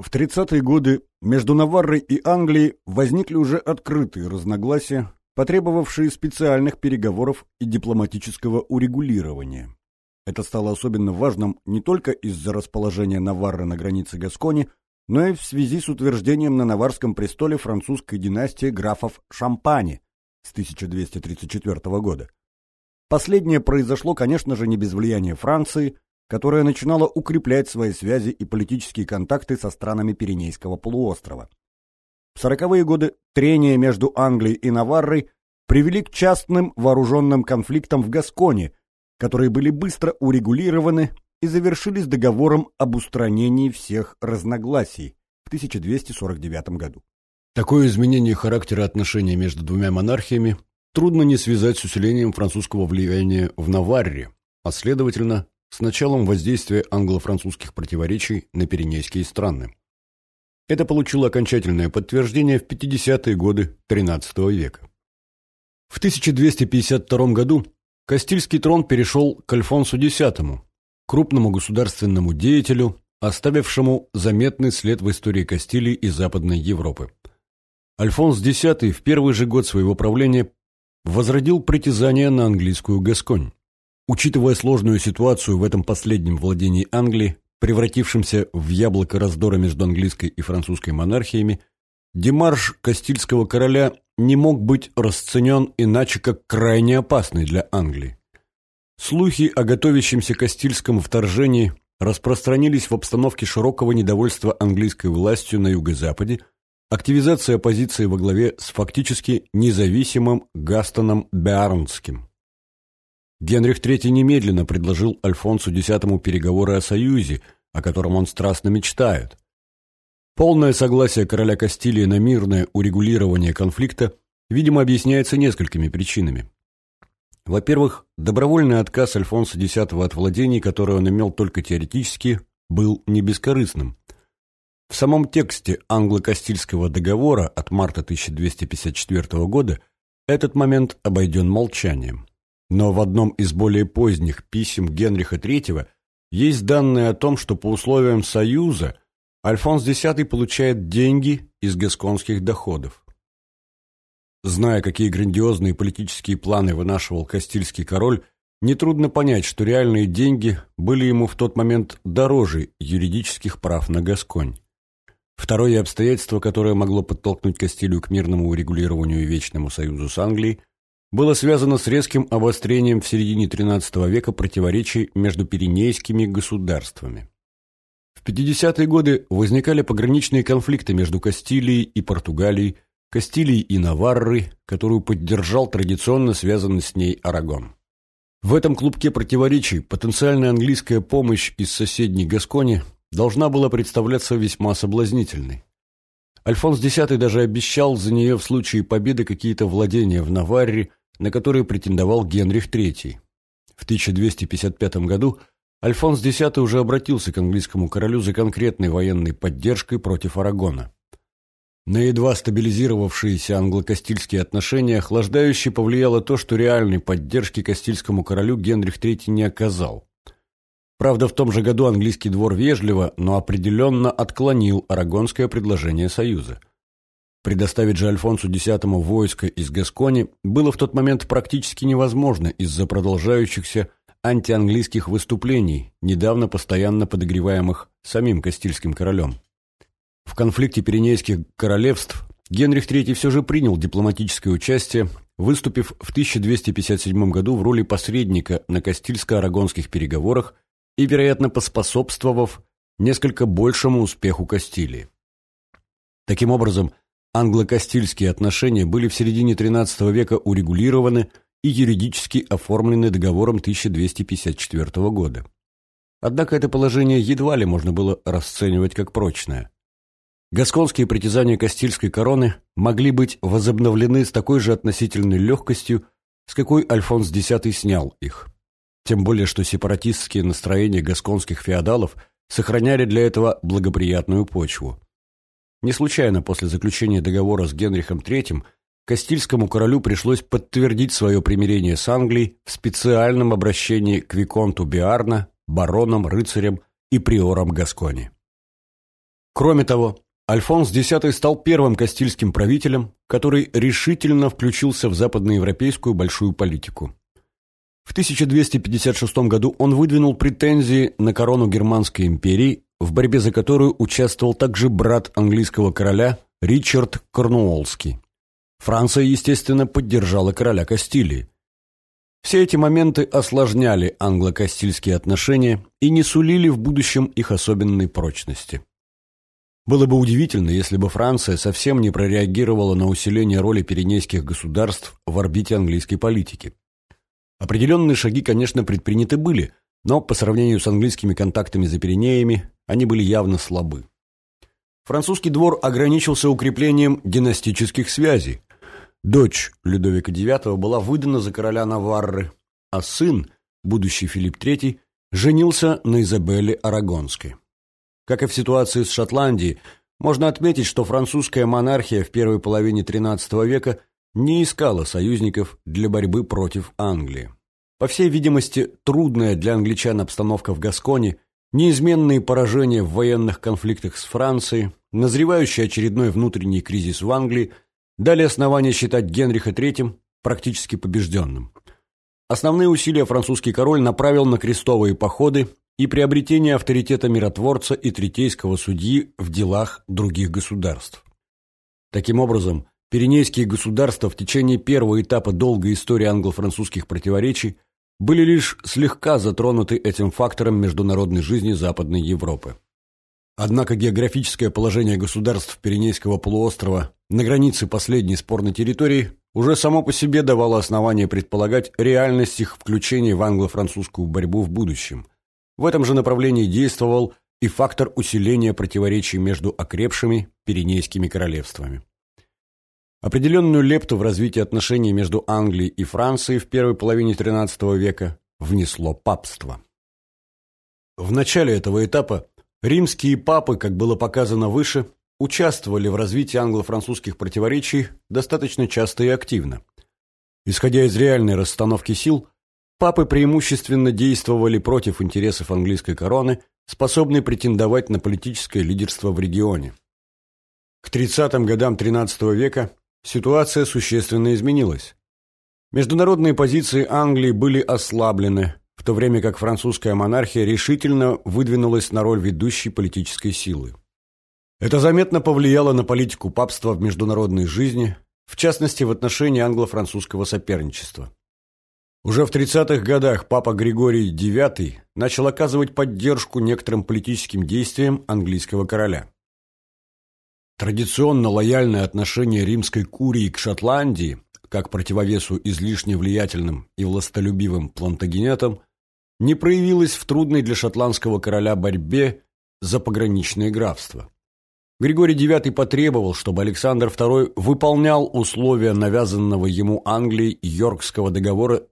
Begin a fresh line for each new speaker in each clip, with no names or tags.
В 30-е годы между Наваррой и Англией возникли уже открытые разногласия, потребовавшие специальных переговоров и дипломатического урегулирования. Это стало особенно важным не только из-за расположения Наварры на границе Гаскони, но и в связи с утверждением на Наварском престоле французской династии графов Шампани с 1234 года. Последнее произошло, конечно же, не без влияния Франции, которая начинала укреплять свои связи и политические контакты со странами Пиренейского полуострова. В сороковые годы трения между Англией и Наваррой привели к частным вооруженным конфликтам в Гасконе, которые были быстро урегулированы и завершились договором об устранении всех разногласий в 1249 году.
Такое изменение характера отношений между двумя монархиями трудно не связать с усилением французского влияния в Наварре, а следовательно, с началом воздействия англо-французских противоречий на Пиренейские страны. Это получило окончательное подтверждение в 50-е годы XIII века. В 1252 году Кастильский трон перешел к Альфонсу X, крупному государственному деятелю, оставившему заметный след в истории Кастилии и Западной Европы. Альфонс X в первый же год своего правления возродил притязание на английскую Гасконь. Учитывая сложную ситуацию в этом последнем владении Англии, превратившемся в яблоко раздора между английской и французской монархиями, демарш Кастильского короля не мог быть расценен иначе, как крайне опасный для Англии. Слухи о готовящемся Кастильском вторжении распространились в обстановке широкого недовольства английской властью на юго-западе, активизация оппозиции во главе с фактически независимым Гастоном Беарнским. Генрих III немедленно предложил Альфонсу X переговоры о союзе, о котором он страстно мечтает. Полное согласие короля Кастилии на мирное урегулирование конфликта, видимо, объясняется несколькими причинами. Во-первых, добровольный отказ Альфонса X от владений, которые он имел только теоретически, был не бескорыстным. В самом тексте англо-кастильского договора от марта 1254 года этот момент обойден молчанием. Но в одном из более поздних писем Генриха III есть данные о том, что по условиям Союза Альфонс X получает деньги из гасконских доходов. Зная, какие грандиозные политические планы вынашивал Кастильский король, нетрудно понять, что реальные деньги были ему в тот момент дороже юридических прав на Гасконь. Второе обстоятельство, которое могло подтолкнуть Кастилию к мирному урегулированию вечному союзу с Англией, было связано с резким обострением в середине XIII века противоречий между пиренейскими государствами. В 50-е годы возникали пограничные конфликты между Кастилией и Португалией, Кастилией и Наваррой, которую поддержал традиционно связанный с ней Арагон. В этом клубке противоречий потенциальная английская помощь из соседней Гаскони должна была представляться весьма соблазнительной. Альфонс X даже обещал за нее в случае победы какие-то владения в Наварре на которые претендовал Генрих III. В 1255 году Альфонс X уже обратился к английскому королю за конкретной военной поддержкой против Арагона. На едва стабилизировавшиеся англо-кастильские отношения охлаждающе повлияло то, что реальной поддержки кастильскому королю Генрих III не оказал. Правда, в том же году английский двор вежливо, но определенно отклонил арагонское предложение союза – Предоставить же Альфонсу X войско из Гаскони было в тот момент практически невозможно из-за продолжающихся антианглийских выступлений, недавно постоянно подогреваемых самим Кастильским королем. В конфликте Пиренейских королевств Генрих III все же принял дипломатическое участие, выступив в 1257 году в роли посредника на Кастильско-Арагонских переговорах и, вероятно, поспособствовав несколько большему успеху Кастилии. Таким образом, Англо-кастильские отношения были в середине XIII века урегулированы и юридически оформлены договором 1254 года. Однако это положение едва ли можно было расценивать как прочное. Гасконские притязания Кастильской короны могли быть возобновлены с такой же относительной легкостью, с какой Альфонс X снял их. Тем более, что сепаратистские настроения гасконских феодалов сохраняли для этого благоприятную почву. Не случайно после заключения договора с Генрихом III Кастильскому королю пришлось подтвердить свое примирение с Англией в специальном обращении к Виконту Биарна, баронам, рыцарям и приорам Гаскони. Кроме того, Альфонс X стал первым кастильским правителем, который решительно включился в западноевропейскую большую политику. В 1256 году он выдвинул претензии на корону Германской империи, в борьбе за которую участвовал также брат английского короля Ричард Корнуоллский. Франция, естественно, поддержала короля Кастилии. Все эти моменты осложняли англо-кастильские отношения и не сулили в будущем их особенной прочности. Было бы удивительно, если бы Франция совсем не прореагировала на усиление роли пиренейских государств в орбите английской политики. Определенные шаги, конечно, предприняты были, но по сравнению с английскими контактами за Пиренеями они были явно слабы. Французский двор ограничился укреплением династических связей. Дочь Людовика IX была выдана за короля Наварры, а сын, будущий Филипп III, женился на Изабелле Арагонской. Как и в ситуации с Шотландией, можно отметить, что французская монархия в первой половине XIII века не искала союзников для борьбы против Англии. По всей видимости, трудная для англичан обстановка в Гасконе, неизменные поражения в военных конфликтах с Францией, назревающий очередной внутренний кризис в Англии дали основания считать Генриха III практически побежденным. Основные усилия французский король направил на крестовые походы и приобретение авторитета миротворца и третейского судьи в делах других государств. Таким образом, Пиренейские государства в течение первого этапа долгой истории англо-французских противоречий были лишь слегка затронуты этим фактором международной жизни Западной Европы. Однако географическое положение государств Пиренейского полуострова на границе последней спорной территории уже само по себе давало основание предполагать реальность их включения в англо-французскую борьбу в будущем. В этом же направлении действовал и фактор усиления противоречий между окрепшими Пиренейскими королевствами. Определенную лепту в развитие отношений между Англией и Францией в первой половине XIII века внесло папство. В начале этого этапа римские папы, как было показано выше, участвовали в развитии англо-французских противоречий достаточно часто и активно. Исходя из реальной расстановки сил, папы преимущественно действовали против интересов английской короны, способной претендовать на политическое лидерство в регионе. К 30-м годам XIII века ситуация существенно изменилась. Международные позиции Англии были ослаблены, в то время как французская монархия решительно выдвинулась на роль ведущей политической силы. Это заметно повлияло на политику папства в международной жизни, в частности в отношении англо-французского соперничества. Уже в 30-х годах папа Григорий IX начал оказывать поддержку некоторым политическим действиям английского короля. Традиционно лояльное отношение римской курии к Шотландии, как противовесу излишне влиятельным и властолюбивым плантагенетам, не проявилось в трудной для шотландского короля борьбе за пограничные графства. Григорий IX потребовал, чтобы Александр II выполнял условия навязанного ему Англией Йоркского договора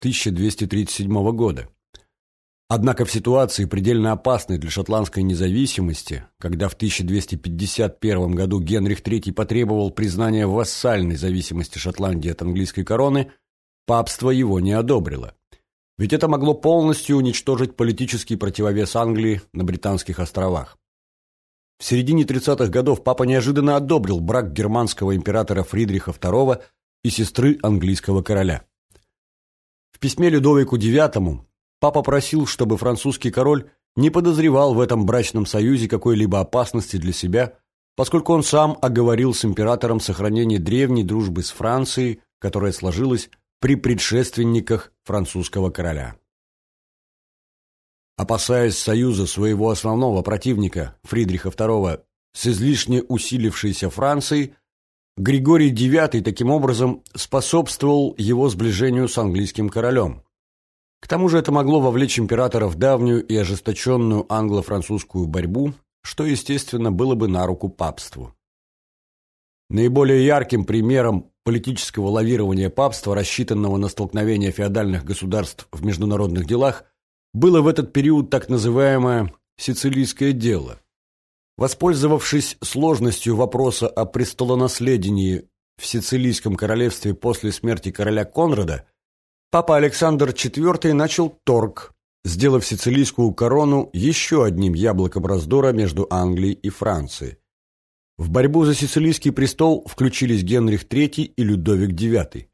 1237 года. Однако в ситуации, предельно опасной для шотландской независимости, когда в 1251 году Генрих III потребовал признания вассальной зависимости Шотландии от английской короны, папство его не одобрило. Ведь это могло полностью уничтожить политический противовес Англии на Британских островах. В середине 30-х годов папа неожиданно одобрил брак германского императора Фридриха II и сестры английского короля. В письме Людовику IX Папа просил, чтобы французский король не подозревал в этом брачном союзе какой-либо опасности для себя, поскольку он сам оговорил с императором сохранение древней дружбы с Францией, которая сложилась при предшественниках французского короля. Опасаясь союза своего основного противника, Фридриха II, с излишне усилившейся Францией, Григорий IX таким образом способствовал его сближению с английским королем. К тому же это могло вовлечь императора в давнюю и ожесточенную англо-французскую борьбу, что, естественно, было бы на руку папству. Наиболее ярким примером политического лавирования папства, рассчитанного на столкновение феодальных государств в международных делах, было в этот период так называемое «сицилийское дело». Воспользовавшись сложностью вопроса о престолонаследении в Сицилийском королевстве после смерти короля Конрада, Папа Александр IV начал торг, сделав сицилийскую корону еще одним яблоком раздора между Англией и Францией. В борьбу за сицилийский престол включились Генрих III и Людовик IX.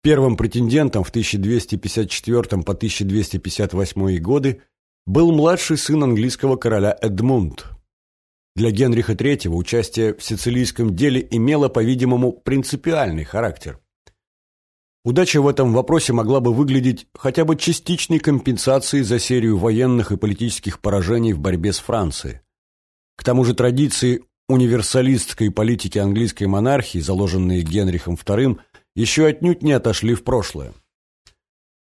Первым претендентом в 1254 по 1258 годы был младший сын английского короля Эдмунд. Для Генриха III участие в сицилийском деле имело, по-видимому, принципиальный характер. Удача в этом вопросе могла бы выглядеть хотя бы частичной компенсацией за серию военных и политических поражений в борьбе с Францией. К тому же традиции универсалистской политики английской монархии, заложенные Генрихом II, еще отнюдь не отошли в прошлое.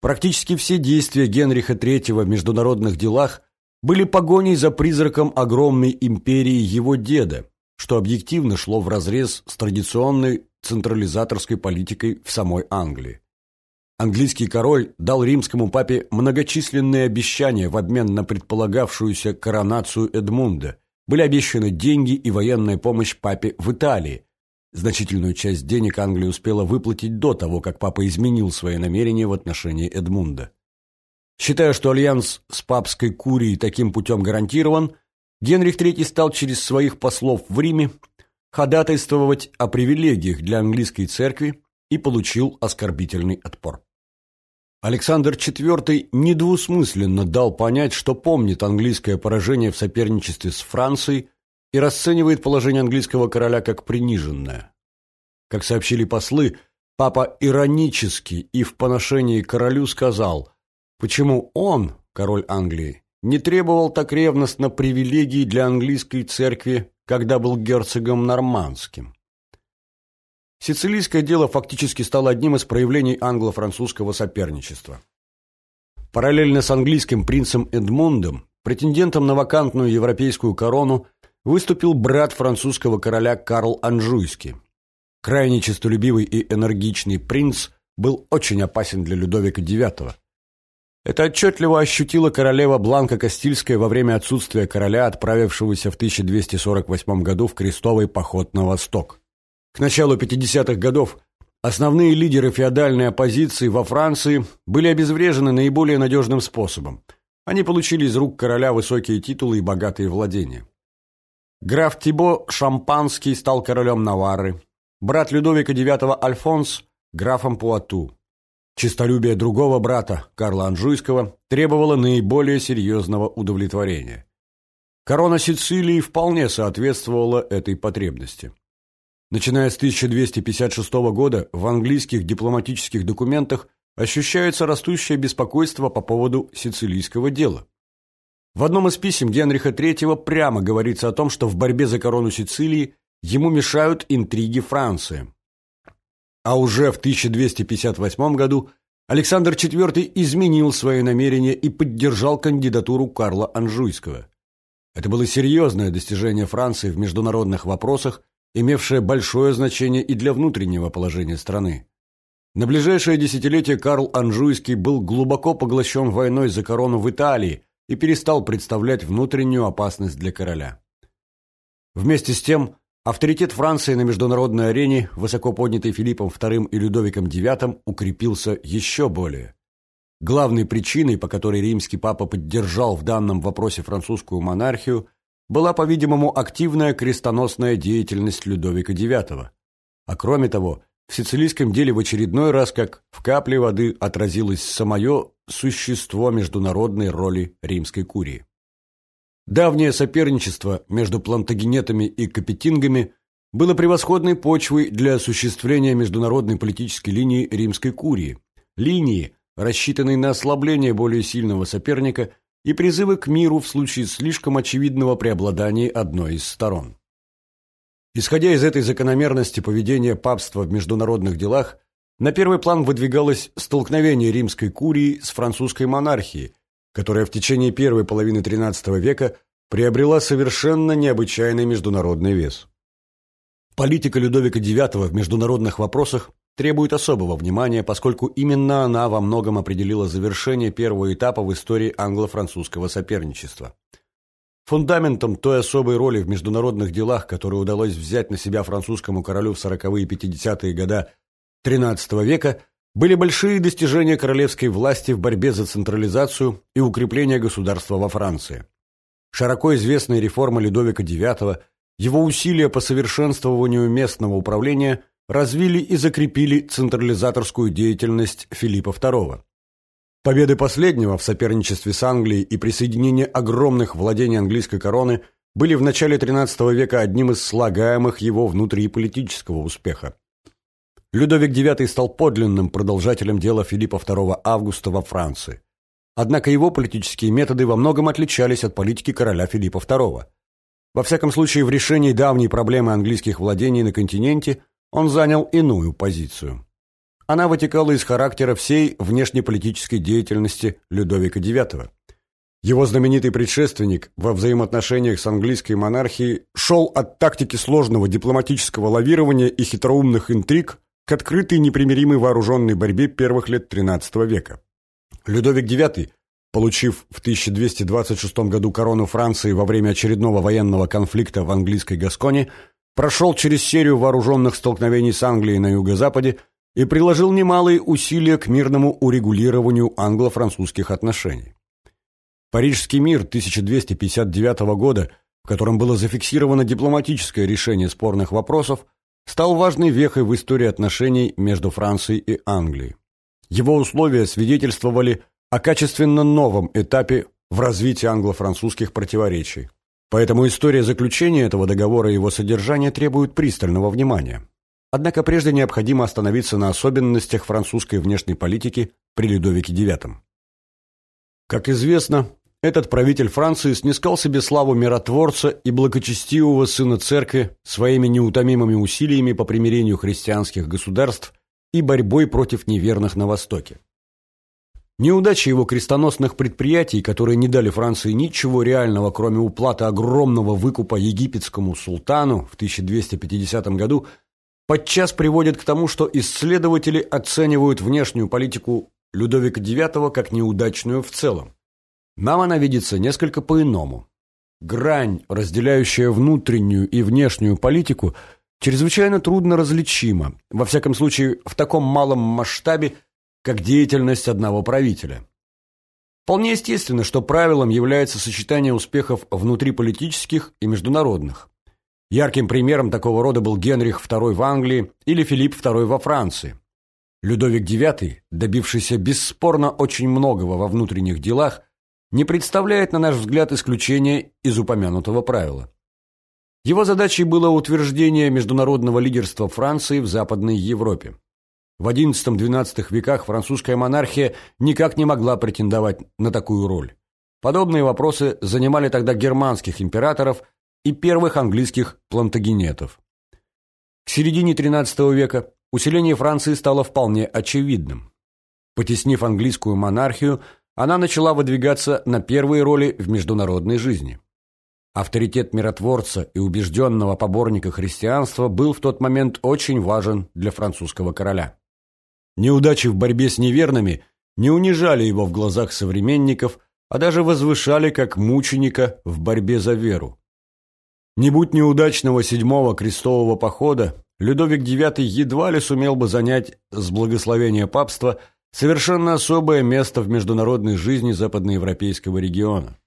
Практически все действия Генриха III в международных делах были погоней за призраком огромной империи его деда, что объективно шло вразрез с традиционной централизаторской политикой в самой Англии. Английский король дал римскому папе многочисленные обещания в обмен на предполагавшуюся коронацию Эдмунда. Были обещаны деньги и военная помощь папе в Италии. Значительную часть денег Англия успела выплатить до того, как папа изменил свои намерения в отношении Эдмунда. Считая, что альянс с папской курией таким путем гарантирован, Генрих III стал через своих послов в Риме ходатайствовать о привилегиях для английской церкви и получил оскорбительный отпор. Александр IV недвусмысленно дал понять, что помнит английское поражение в соперничестве с Францией и расценивает положение английского короля как приниженное. Как сообщили послы, папа иронически и в поношении королю сказал, почему он, король Англии, не требовал так ревностно привилегий для английской церкви когда был герцогом нормандским. Сицилийское дело фактически стало одним из проявлений англо-французского соперничества. Параллельно с английским принцем Эдмундом, претендентом на вакантную европейскую корону, выступил брат французского короля Карл Анжуйский. Крайне честолюбивый и энергичный принц был очень опасен для Людовика IX. Это отчетливо ощутила королева Бланка Кастильская во время отсутствия короля, отправившегося в 1248 году в крестовый поход на восток. К началу 50-х годов основные лидеры феодальной оппозиции во Франции были обезврежены наиболее надежным способом. Они получили из рук короля высокие титулы и богатые владения. Граф Тибо Шампанский стал королем Наварры, брат Людовика IX Альфонс – графом Пуату. Чистолюбие другого брата, Карла Анжуйского, требовало наиболее серьезного удовлетворения. Корона Сицилии вполне соответствовала этой потребности. Начиная с 1256 года в английских дипломатических документах ощущается растущее беспокойство по поводу сицилийского дела. В одном из писем Генриха III прямо говорится о том, что в борьбе за корону Сицилии ему мешают интриги Франции. А уже в 1258 году Александр IV изменил свои намерения и поддержал кандидатуру Карла Анжуйского. Это было серьезное достижение Франции в международных вопросах, имевшее большое значение и для внутреннего положения страны. На ближайшее десятилетие Карл Анжуйский был глубоко поглощен войной за корону в Италии и перестал представлять внутреннюю опасность для короля. Вместе с тем, Авторитет Франции на международной арене, высоко поднятый Филиппом II и Людовиком IX, укрепился еще более. Главной причиной, по которой римский папа поддержал в данном вопросе французскую монархию, была, по-видимому, активная крестоносная деятельность Людовика IX. А кроме того, в сицилийском деле в очередной раз, как в капле воды, отразилось самое существо международной роли римской курии. Давнее соперничество между плантагенетами и капетингами было превосходной почвой для осуществления международной политической линии римской курии, линии, рассчитанной на ослабление более сильного соперника и призывы к миру в случае слишком очевидного преобладания одной из сторон. Исходя из этой закономерности поведения папства в международных делах, на первый план выдвигалось столкновение римской курии с французской монархией, которая в течение первой половины XIII века приобрела совершенно необычайный международный вес. Политика Людовика IX в международных вопросах требует особого внимания, поскольку именно она во многом определила завершение первого этапа в истории англо-французского соперничества. Фундаментом той особой роли в международных делах, которую удалось взять на себя французскому королю в 40-е и 50-е годы XIII века, были большие достижения королевской власти в борьбе за централизацию и укрепление государства во Франции. Широко известные реформы Людовика IX, его усилия по совершенствованию местного управления развили и закрепили централизаторскую деятельность Филиппа II. Победы последнего в соперничестве с Англией и присоединение огромных владений английской короны были в начале XIII века одним из слагаемых его внутриполитического успеха. Людовик IX стал подлинным продолжателем дела Филиппа II Августа во Франции. Однако его политические методы во многом отличались от политики короля Филиппа II. Во всяком случае, в решении давней проблемы английских владений на континенте он занял иную позицию. Она вытекала из характера всей внешнеполитической деятельности Людовика IX. Его знаменитый предшественник во взаимоотношениях с английской монархией шел от тактики сложного дипломатического лавирования и хитроумных интриг к открытой непримиримой вооруженной борьбе первых лет XIII века. Людовик IX, получив в 1226 году корону Франции во время очередного военного конфликта в английской Гасконе, прошел через серию вооруженных столкновений с Англией на юго-западе и приложил немалые усилия к мирному урегулированию англо-французских отношений. Парижский мир 1259 года, в котором было зафиксировано дипломатическое решение спорных вопросов, стал важной вехой в истории отношений между Францией и Англией. Его условия свидетельствовали о качественно новом этапе в развитии англо-французских противоречий. Поэтому история заключения этого договора и его содержание требуют пристального внимания. Однако прежде необходимо остановиться на особенностях французской внешней политики при Людовике IX. Как известно, этот правитель Франции снискал себе славу миротворца и благочестивого сына церкви своими неутомимыми усилиями по примирению христианских государств и борьбой против неверных на Востоке. Неудачи его крестоносных предприятий, которые не дали Франции ничего реального, кроме уплаты огромного выкупа египетскому султану в 1250 году, подчас приводят к тому, что исследователи оценивают внешнюю политику Людовика IX как неудачную в целом. Нам она видится несколько по-иному. Грань, разделяющая внутреннюю и внешнюю политику, чрезвычайно трудно различима, во всяком случае в таком малом масштабе, как деятельность одного правителя. Вполне естественно, что правилом является сочетание успехов внутриполитических и международных. Ярким примером такого рода был Генрих II в Англии или Филипп II во Франции. Людовик IX, добившийся бесспорно очень многого во внутренних делах, не представляет, на наш взгляд, исключения из упомянутого правила. Его задачей было утверждение международного лидерства Франции в Западной Европе. В XI-XII веках французская монархия никак не могла претендовать на такую роль. Подобные вопросы занимали тогда германских императоров и первых английских плантагенетов. К середине XIII века усиление Франции стало вполне очевидным. Потеснив английскую монархию, она начала выдвигаться на первые роли в международной жизни. Авторитет миротворца и убежденного поборника христианства был в тот момент очень важен для французского короля. Неудачи в борьбе с неверными не унижали его в глазах современников, а даже возвышали как мученика в борьбе за веру. Не будь неудачного седьмого крестового похода, Людовик IX едва ли сумел бы занять с благословения папства – совершенно особое место в международной жизни западноевропейского региона.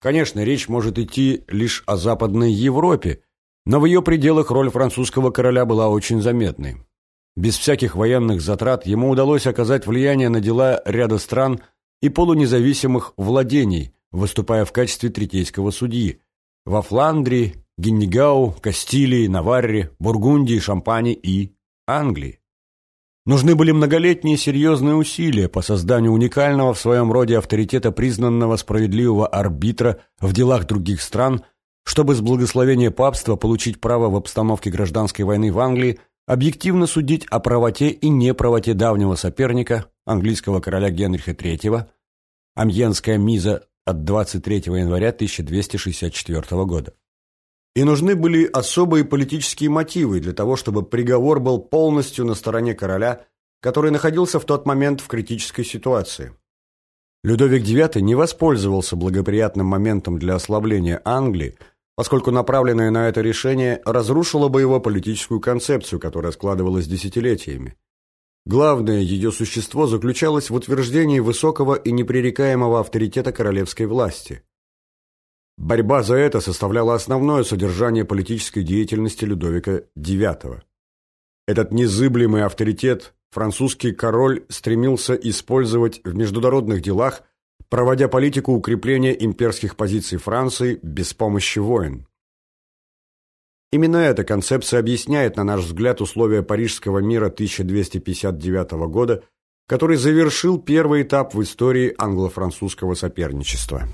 Конечно, речь может идти лишь о Западной Европе, но в ее пределах роль французского короля была очень заметной. Без всяких военных затрат ему удалось оказать влияние на дела ряда стран и полунезависимых владений, выступая в качестве третейского судьи во Фландрии, Геннигау, Кастилии, Наварре, Бургундии, Шампане и Англии. Нужны были многолетние серьезные усилия по созданию уникального в своем роде авторитета признанного справедливого арбитра в делах других стран, чтобы с благословения папства получить право в обстановке гражданской войны в Англии объективно судить о правоте и неправоте давнего соперника, английского короля Генриха III, Амьенская миза от 23 января 1264 года. И нужны были особые политические мотивы для того, чтобы приговор был полностью на стороне короля, который находился в тот момент в критической ситуации. Людовик IX не воспользовался благоприятным моментом для ослабления Англии, поскольку направленное на это решение разрушило бы его политическую концепцию, которая складывалась десятилетиями.
Главное ее существо заключалось в утверждении высокого и непререкаемого авторитета королевской власти. Борьба за это составляла основное содержание политической деятельности Людовика IX. Этот незыблемый авторитет французский король стремился использовать в международных делах, проводя политику укрепления имперских позиций Франции без помощи войн. Именно эта концепция объясняет, на наш взгляд, условия Парижского мира 1259 года, который завершил первый этап в истории англо-французского соперничества.